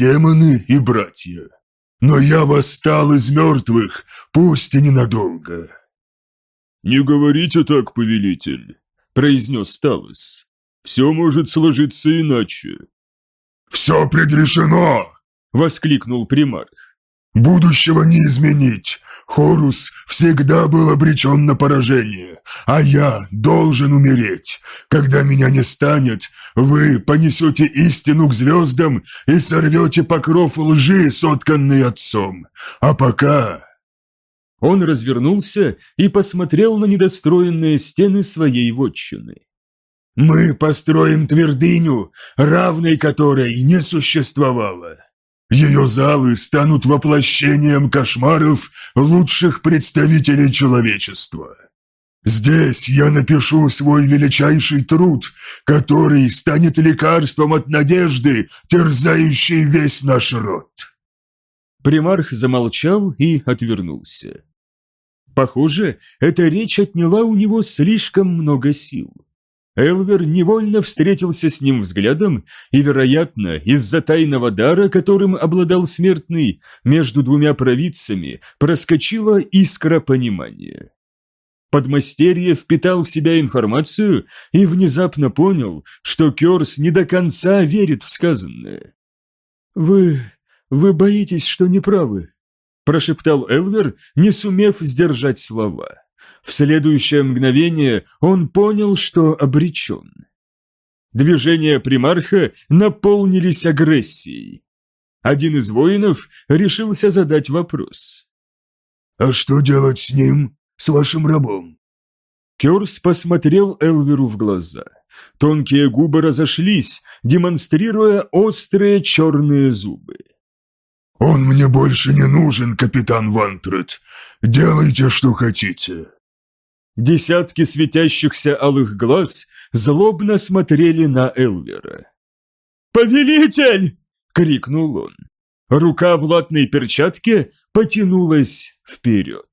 демоны и братья. Но я восстал из мертвых, пусть и ненадолго». «Не говорите так, повелитель», — произнес Талос. «Все может сложиться иначе». «Все предрешено!» — воскликнул примарх. «Будущего не изменить. Хорус всегда был обречен на поражение, а я должен умереть. Когда меня не станет, вы понесете истину к звездам и сорвете покров лжи, сотканный отцом. А пока...» Он развернулся и посмотрел на недостроенные стены своей вотчины. «Мы построим твердыню, равной которой не существовало. Ее залы станут воплощением кошмаров лучших представителей человечества. Здесь я напишу свой величайший труд, который станет лекарством от надежды, терзающей весь наш род». Примарх замолчал и отвернулся. Похоже, эта речь отняла у него слишком много сил. Элвер невольно встретился с ним взглядом, и, вероятно, из-за тайного дара, которым обладал смертный, между двумя провидцами проскочила искра понимания. Подмастерье впитал в себя информацию и внезапно понял, что Кёрс не до конца верит в сказанное. «Вы... вы боитесь, что неправы?» прошептал Элвер, не сумев сдержать слова. В следующее мгновение он понял, что обречен. Движения примарха наполнились агрессией. Один из воинов решился задать вопрос. «А что делать с ним, с вашим рабом?» Керс посмотрел Элверу в глаза. Тонкие губы разошлись, демонстрируя острые черные зубы. «Он мне больше не нужен, капитан Вантред. Делайте, что хотите». Десятки светящихся алых глаз злобно смотрели на Элвера. «Повелитель!» — крикнул он. Рука в латной перчатке потянулась вперед.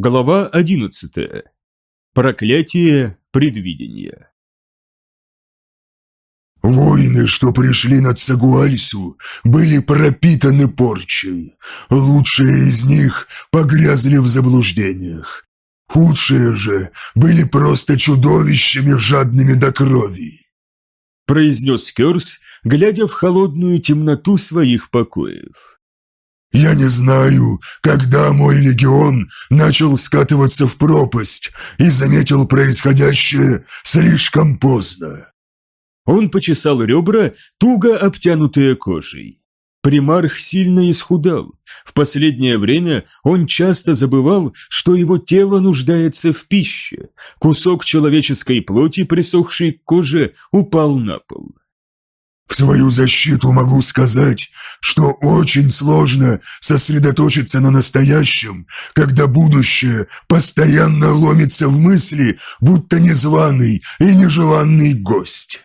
Глава одиннадцатая. Проклятие предвидения. Воины, что пришли на Цагуальсу, были пропитаны порчей. Лучшие из них погрязли в заблуждениях. Худшие же были просто чудовищами, жадными до крови. Произнес Керс, глядя в холодную темноту своих покоев. «Я не знаю, когда мой легион начал скатываться в пропасть и заметил происходящее слишком поздно. Он почесал ребра, туго обтянутые кожей. Примарх сильно исхудал. В последнее время он часто забывал, что его тело нуждается в пище. Кусок человеческой плоти, присохший к коже, упал на пол. В свою защиту могу сказать, что очень сложно сосредоточиться на настоящем, когда будущее постоянно ломится в мысли, будто незваный и нежеланный гость.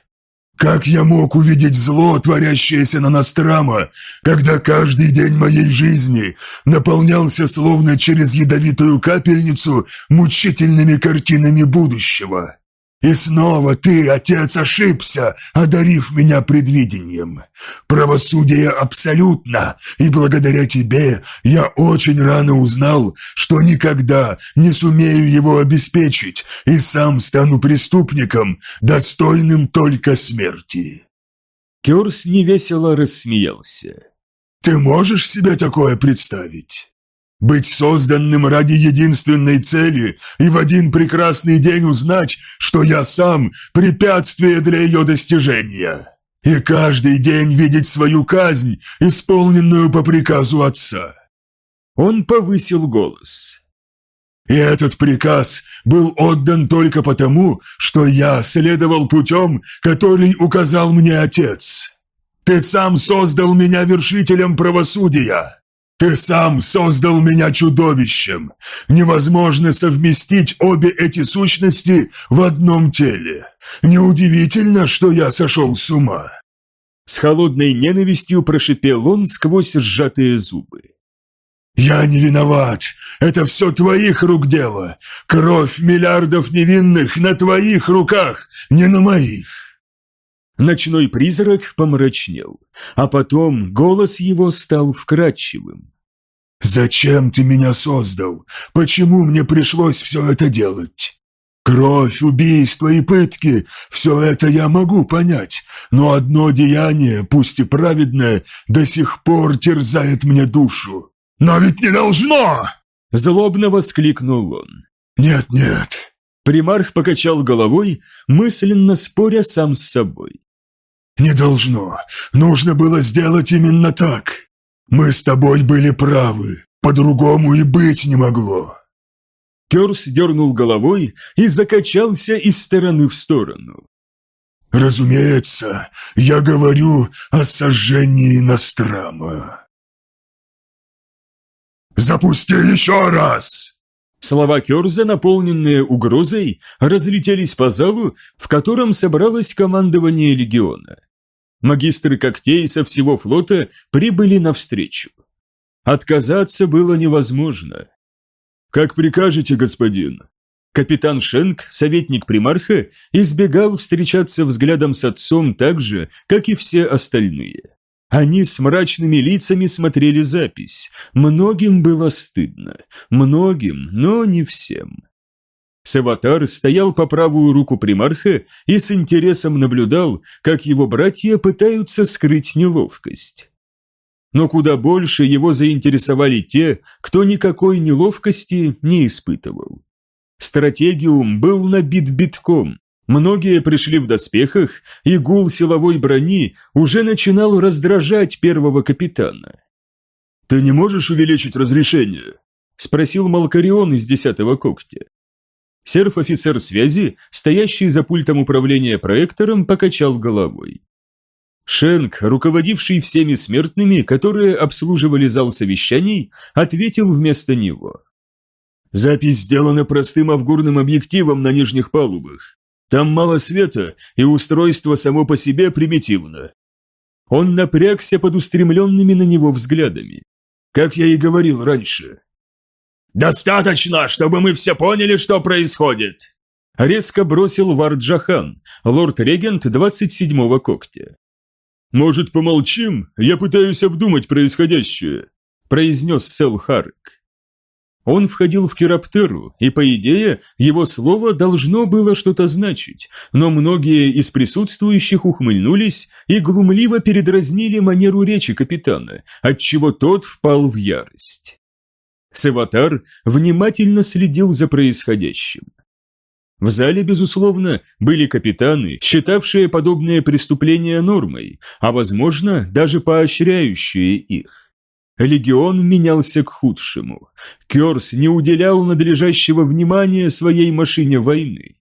Как я мог увидеть зло, творящееся на Настрама, когда каждый день моей жизни наполнялся словно через ядовитую капельницу мучительными картинами будущего? И снова ты, отец, ошибся, одарив меня предвидением. Правосудие абсолютно, и благодаря тебе я очень рано узнал, что никогда не сумею его обеспечить, и сам стану преступником, достойным только смерти». Кёрс невесело рассмеялся. «Ты можешь себе такое представить?» Быть созданным ради единственной цели и в один прекрасный день узнать, что я сам препятствие для ее достижения. И каждый день видеть свою казнь, исполненную по приказу отца. Он повысил голос. И этот приказ был отдан только потому, что я следовал путем, который указал мне отец. Ты сам создал меня вершителем правосудия. Ты сам создал меня чудовищем. Невозможно совместить обе эти сущности в одном теле. Неудивительно, что я сошел с ума. С холодной ненавистью прошипел он сквозь сжатые зубы. «Я не виноват. Это все твоих рук дело. Кровь миллиардов невинных на твоих руках, не на моих. Ночной призрак помрачнел, а потом голос его стал вкрадчивым. «Зачем ты меня создал? Почему мне пришлось все это делать? Кровь, убийство и пытки – все это я могу понять, но одно деяние, пусть и праведное, до сих пор терзает мне душу. Но ведь не должно!» Злобно воскликнул он. «Нет-нет». Примарх покачал головой, мысленно споря сам с собой. «Не должно. Нужно было сделать именно так. Мы с тобой были правы. По-другому и быть не могло». Керс дернул головой и закачался из стороны в сторону. «Разумеется, я говорю о сожжении Настрама». «Запусти еще раз!» Слова Керза, наполненные угрозой, разлетелись по залу, в котором собралось командование легиона. Магистры когтей со всего флота прибыли навстречу. Отказаться было невозможно. «Как прикажете, господин?» Капитан Шенк, советник примарха, избегал встречаться взглядом с отцом так же, как и все остальные. Они с мрачными лицами смотрели запись. Многим было стыдно. Многим, но не всем. Саватар стоял по правую руку примарха и с интересом наблюдал, как его братья пытаются скрыть неловкость но куда больше его заинтересовали те, кто никакой неловкости не испытывал. Стратегиум был набит битком, многие пришли в доспехах, и гул силовой брони уже начинал раздражать первого капитана. «Ты не можешь увеличить разрешение?» – спросил Малкарион из десятого когтя. Серф-офицер связи, стоящий за пультом управления проектором, покачал головой. Шенк, руководивший всеми смертными, которые обслуживали зал совещаний, ответил вместо него. «Запись сделана простым авгурным объективом на нижних палубах. Там мало света, и устройство само по себе примитивно». Он напрягся под устремленными на него взглядами. Как я и говорил раньше. «Достаточно, чтобы мы все поняли, что происходит!» Резко бросил Варджахан, лорд-регент 27-го когтя. «Может, помолчим? Я пытаюсь обдумать происходящее», – произнес Сел Харк. Он входил в Кераптеру, и, по идее, его слово должно было что-то значить, но многие из присутствующих ухмыльнулись и глумливо передразнили манеру речи капитана, отчего тот впал в ярость. Севатар внимательно следил за происходящим. В зале, безусловно, были капитаны, считавшие подобные преступления нормой, а, возможно, даже поощряющие их. Легион менялся к худшему. Керс не уделял надлежащего внимания своей машине войны.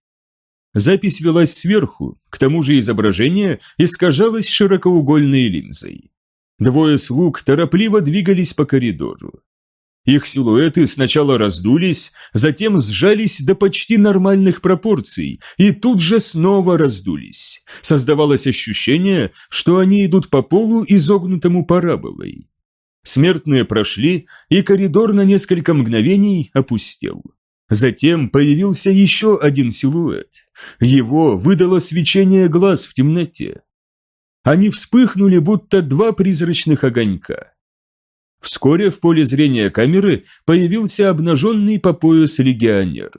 Запись велась сверху, к тому же изображение искажалось широкоугольной линзой. Двое слуг торопливо двигались по коридору. Их силуэты сначала раздулись, затем сжались до почти нормальных пропорций и тут же снова раздулись. Создавалось ощущение, что они идут по полу изогнутому параболой. Смертные прошли, и коридор на несколько мгновений опустел. Затем появился еще один силуэт. Его выдало свечение глаз в темноте. Они вспыхнули, будто два призрачных огонька. Вскоре в поле зрения камеры появился обнаженный по пояс легионер.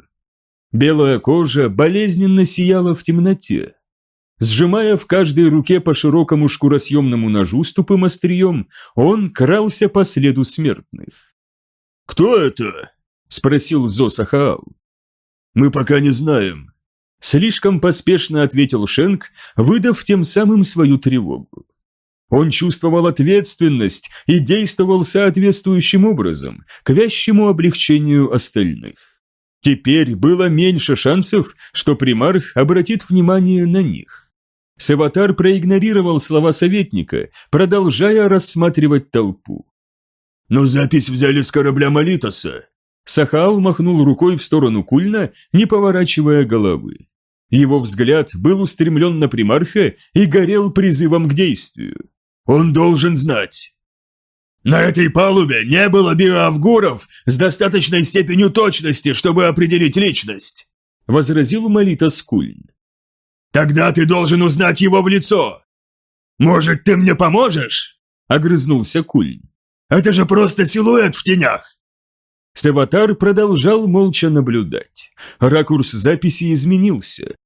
Белая кожа болезненно сияла в темноте. Сжимая в каждой руке по широкому шкуросъемному ножу с тупым острием, он крался по следу смертных. «Кто это?» – спросил Зосахаал. «Мы пока не знаем», – слишком поспешно ответил Шенк, выдав тем самым свою тревогу. Он чувствовал ответственность и действовал соответствующим образом, к вящему облегчению остальных. Теперь было меньше шансов, что примарх обратит внимание на них. Саватар проигнорировал слова советника, продолжая рассматривать толпу. «Но запись взяли с корабля Молитоса!» Сахал махнул рукой в сторону Кульна, не поворачивая головы. Его взгляд был устремлен на примарха и горел призывом к действию. Он должен знать. На этой палубе не было биоавгуров с достаточной степенью точности, чтобы определить личность, возразил Малита Скульн. Тогда ты должен узнать его в лицо. Может, ты мне поможешь? Огрызнулся Кульн. Это же просто силуэт в тенях. Саватар продолжал молча наблюдать. Ракурс записи изменился.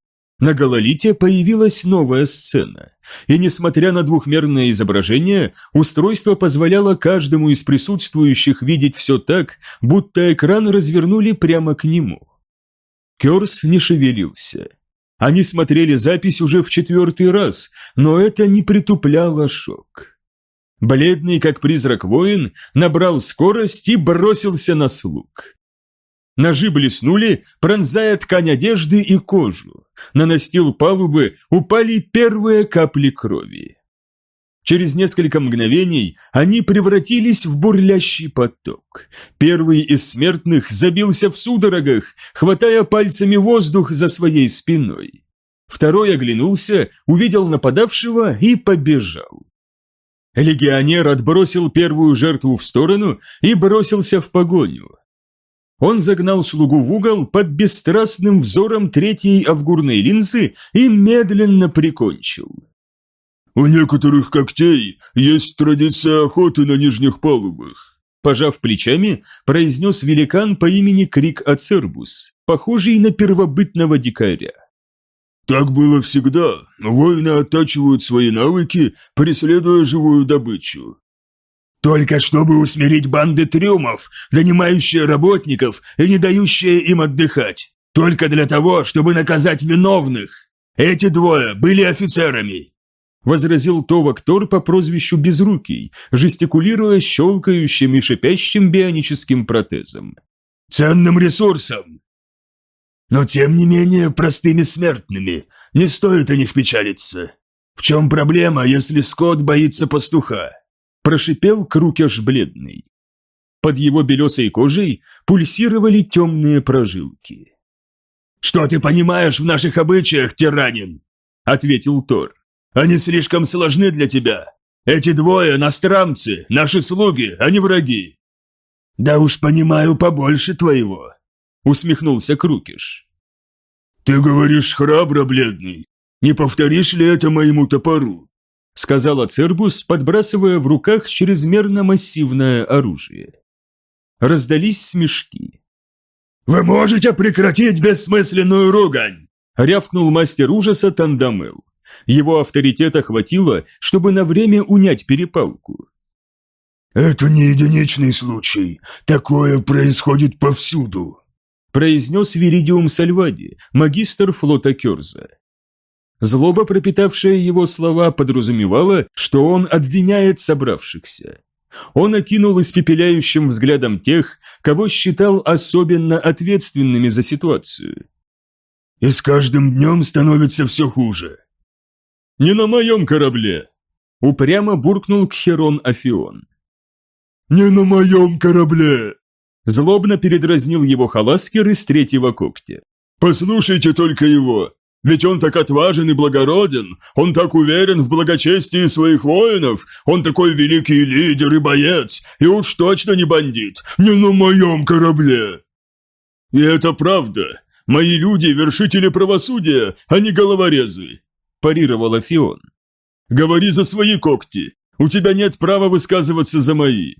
На Гололите появилась новая сцена, и несмотря на двухмерное изображение, устройство позволяло каждому из присутствующих видеть все так, будто экран развернули прямо к нему. Керс не шевелился. Они смотрели запись уже в четвертый раз, но это не притупляло шок. Бледный, как призрак воин, набрал скорость и бросился на слуг. Ножи блеснули, пронзая ткань одежды и кожу. На настил палубы упали первые капли крови. Через несколько мгновений они превратились в бурлящий поток. Первый из смертных забился в судорогах, хватая пальцами воздух за своей спиной. Второй оглянулся, увидел нападавшего и побежал. Легионер отбросил первую жертву в сторону и бросился в погоню. Он загнал слугу в угол под бесстрастным взором третьей авгурной линзы и медленно прикончил. «У некоторых когтей есть традиция охоты на нижних палубах», пожав плечами, произнес великан по имени Крик Ацербус, похожий на первобытного дикаря. Так было всегда. Воины оттачивают свои навыки, преследуя живую добычу. Только чтобы усмирить банды трюмов, нанимающие работников и не дающие им отдыхать. Только для того, чтобы наказать виновных. Эти двое были офицерами. Возразил Товак Тор по прозвищу Безрукий, жестикулируя щелкающим и шипящим бионическим протезом. Ценным ресурсом, но тем не менее простыми смертными, не стоит о них печалиться. В чем проблема, если Скотт боится пастуха? Прошипел Крукеш бледный. Под его белесой кожей пульсировали темные прожилки. «Что ты понимаешь в наших обычаях, тиранин?» – ответил Тор. «Они слишком сложны для тебя. Эти двое – настрамцы, наши слуги, а не враги». «Да уж понимаю побольше твоего», усмехнулся Крукиш. «Ты говоришь храбро, бледный. Не повторишь ли это моему топору?» Сказала Цербус, подбрасывая в руках чрезмерно массивное оружие. Раздались смешки. «Вы можете прекратить бессмысленную ругань!» рявкнул мастер ужаса Тандамел. Его авторитета хватило, чтобы на время унять перепалку. «Это не единичный случай. Такое происходит повсюду», произнес Виридиум Сальвади, магистр флота Керза. Злоба, пропитавшая его слова, подразумевала, что он обвиняет собравшихся. Он окинул испепеляющим взглядом тех, кого считал особенно ответственными за ситуацию. «И с каждым днем становится все хуже». «Не на моем корабле!» – упрямо буркнул Кхерон Афион. «Не на моем корабле!» Злобно передразнил его Халаскер из третьего когтя. «Послушайте только его! Ведь он так отважен и благороден, он так уверен в благочестии своих воинов, он такой великий лидер и боец, и уж точно не бандит, не на моем корабле!» «И это правда. Мои люди – вершители правосудия, а не головорезы», – парировал Афион. «Говори за свои когти. У тебя нет права высказываться за мои.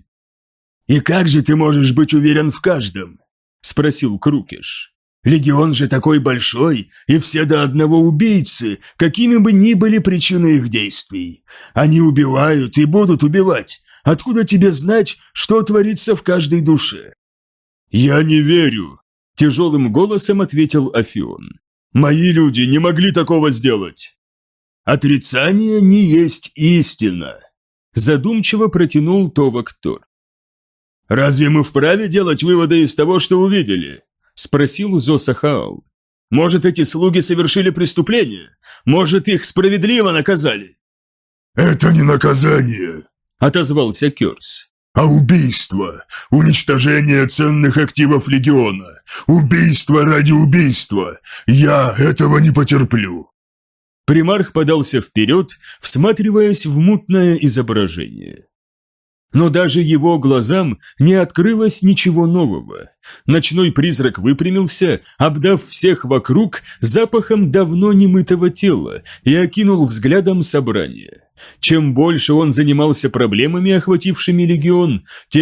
«И как же ты можешь быть уверен в каждом?» – спросил Крукиш. «Легион же такой большой, и все до одного убийцы, какими бы ни были причины их действий. Они убивают и будут убивать. Откуда тебе знать, что творится в каждой душе?» «Я не верю», – тяжелым голосом ответил Афион. «Мои люди не могли такого сделать». «Отрицание не есть истина», – задумчиво протянул Товак Тор. «Разве мы вправе делать выводы из того, что увидели?» – спросил Зосахаал. «Может, эти слуги совершили преступление? Может, их справедливо наказали?» «Это не наказание», – отозвался Керс. «А убийство, уничтожение ценных активов Легиона, убийство ради убийства. Я этого не потерплю». Примарх подался вперед, всматриваясь в мутное изображение. Но даже его глазам не открылось ничего нового. Ночной призрак выпрямился, обдав всех вокруг запахом давно немытого тела и окинул взглядом собрание. Чем больше он занимался проблемами, охватившими легион, тем